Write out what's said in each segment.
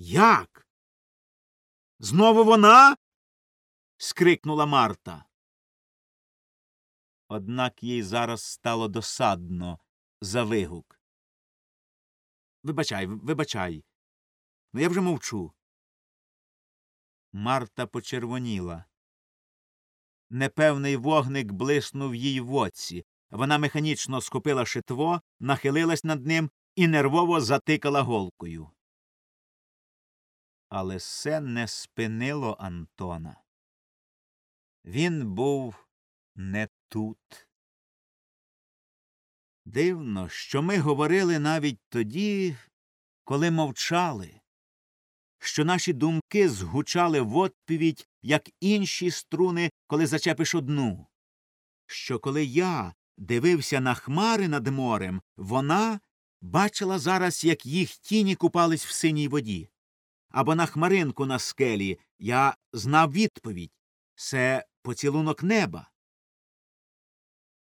Як? Знову вона? скрикнула Марта. Однак їй зараз стало досадно за вигук. Вибачай, вибачай. Ну я вже мовчу. Марта почервоніла. Непевний вогник блиснув їй в оці. Вона механічно схопила шитво, нахилилась над ним і нервово затикала голкою. Але все не спинило Антона. Він був не тут. Дивно, що ми говорили навіть тоді, коли мовчали, що наші думки згучали в відповідь, як інші струни, коли зачепиш одну, що коли я дивився на хмари над морем, вона бачила зараз, як їх тіні купались в синій воді. Або на хмаринку на скелі я знав відповідь це поцілунок неба.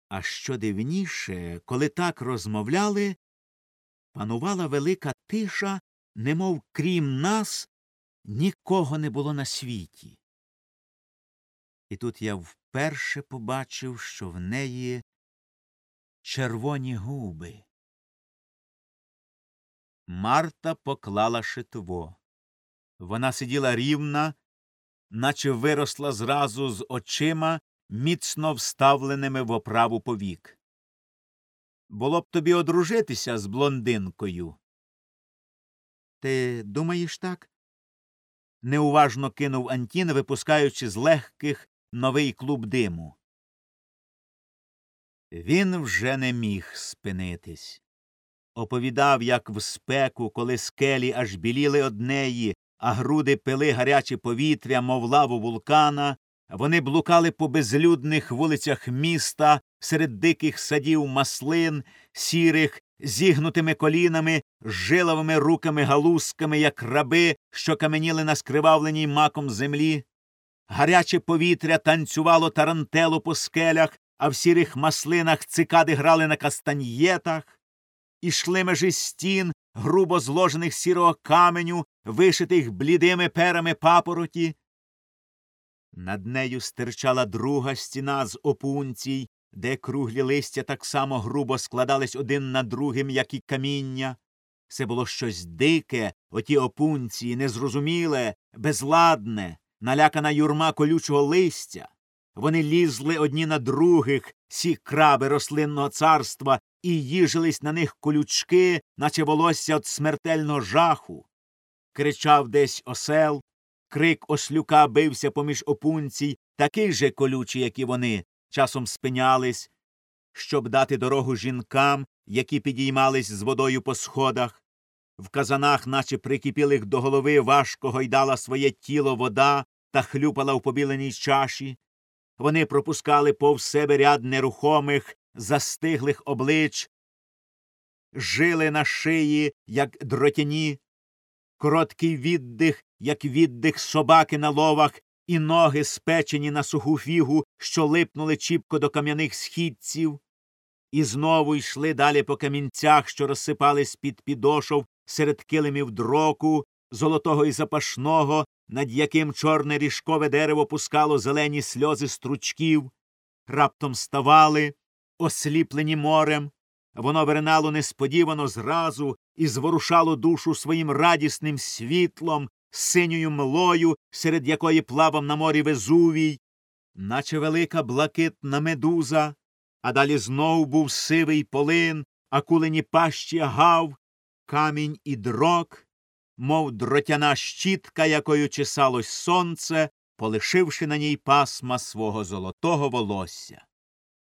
А що дивніше, коли так розмовляли, панувала велика тиша, немов крім нас, нікого не було на світі. І тут я вперше побачив, що в неї червоні губи. Марта поклала шитво. Вона сиділа рівна, наче виросла зразу з очима, міцно вставленими в оправу повік. Було б тобі одружитися з блондинкою. Ти думаєш так? неуважно кинув Антін, випускаючи з легких новий клуб диму. Він вже не міг спинитись. Оповідав, як в спеку, коли скелі аж біліли однеї, а груди пили гаряче повітря, мов лаву вулкана, вони блукали по безлюдних вулицях міста, серед диких садів маслин, сірих, зігнутими колінами, жиловими руками галузками, як раби, що каменіли на скривавленій маком землі. Гаряче повітря танцювало тарантело по скелях, а в сірих маслинах цикади грали на кастаньєтах. Ішли межі стін, грубо зложених сірого каменю, вишитих блідими перами папороті. Над нею стирчала друга стіна з опунцій, де круглі листя так само грубо складались один на другим, як і каміння. Це було щось дике, оті опунції, незрозуміле, безладне, налякана юрма колючого листя. Вони лізли одні на других, сі краби рослинного царства, і їжились на них колючки, наче волосся від смертельного жаху. Кричав десь осел, крик ослюка бився поміж опунцій, такий же колючий, як і вони, часом спинялись, щоб дати дорогу жінкам, які підіймались з водою по сходах. В казанах, наче прикипілих до голови, важко гойдала своє тіло вода та хлюпала в побіленій чаші. Вони пропускали повз себе ряд нерухомих, застиглих облич, жили на шиї, як дротяні, короткий віддих, як віддих собаки на ловах, і ноги спечені на суху фігу, що липнули чіпко до кам'яних східців, і знову йшли далі по камінцях, що розсипались під підошов серед килимів дроку, золотого і запашного, над яким чорне ріжкове дерево пускало зелені сльози стручків, раптом ставали, осліплені морем, воно виринало несподівано зразу і зворушало душу своїм радісним світлом, синьою млою, серед якої плавав на морі Везувій, наче велика блакитна медуза, а далі знов був сивий полин, акулені пащі гав, камінь і дрок, мов дротяна щітка, якою чесалось сонце, полишивши на ній пасма свого золотого волосся.